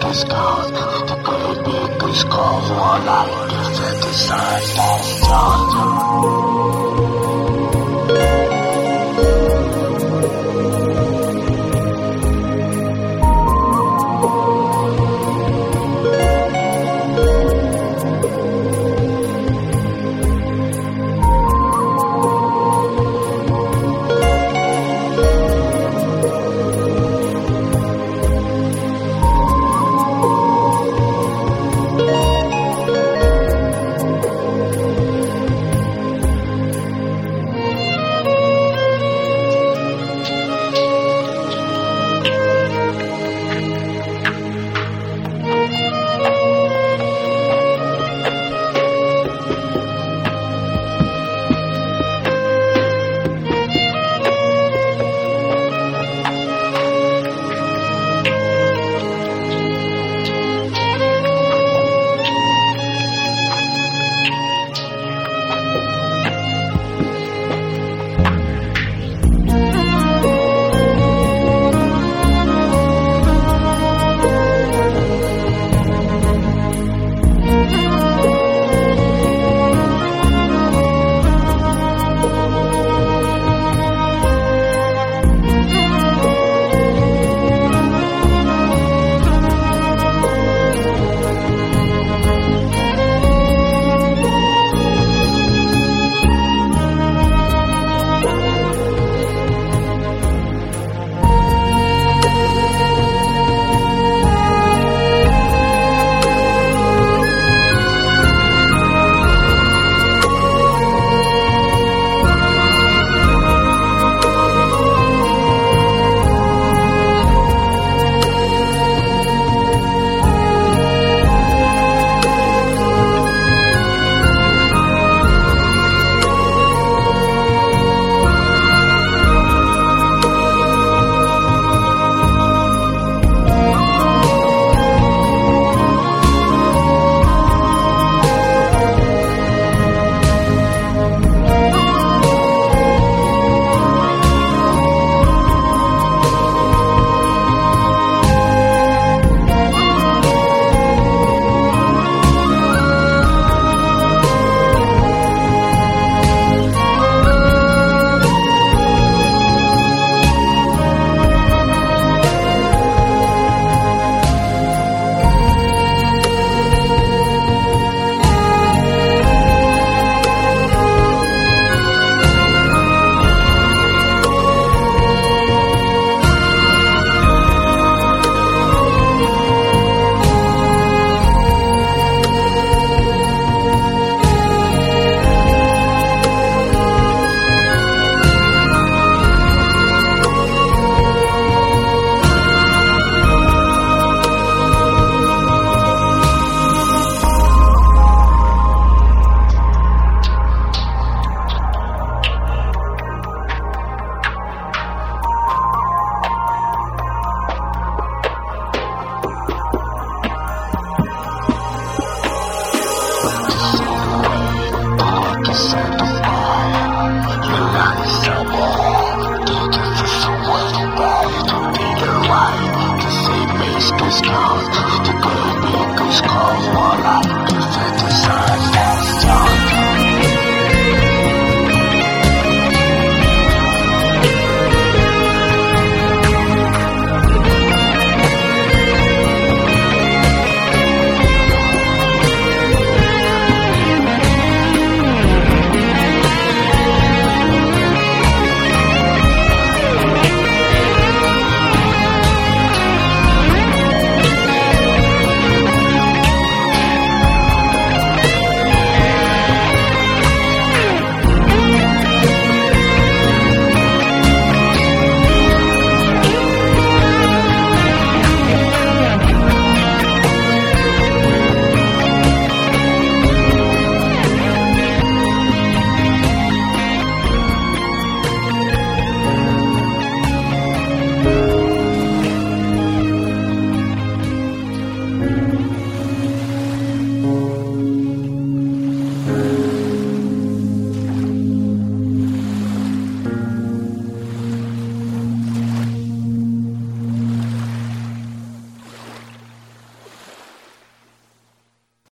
Cascade, the baby is called one night, the design, strong.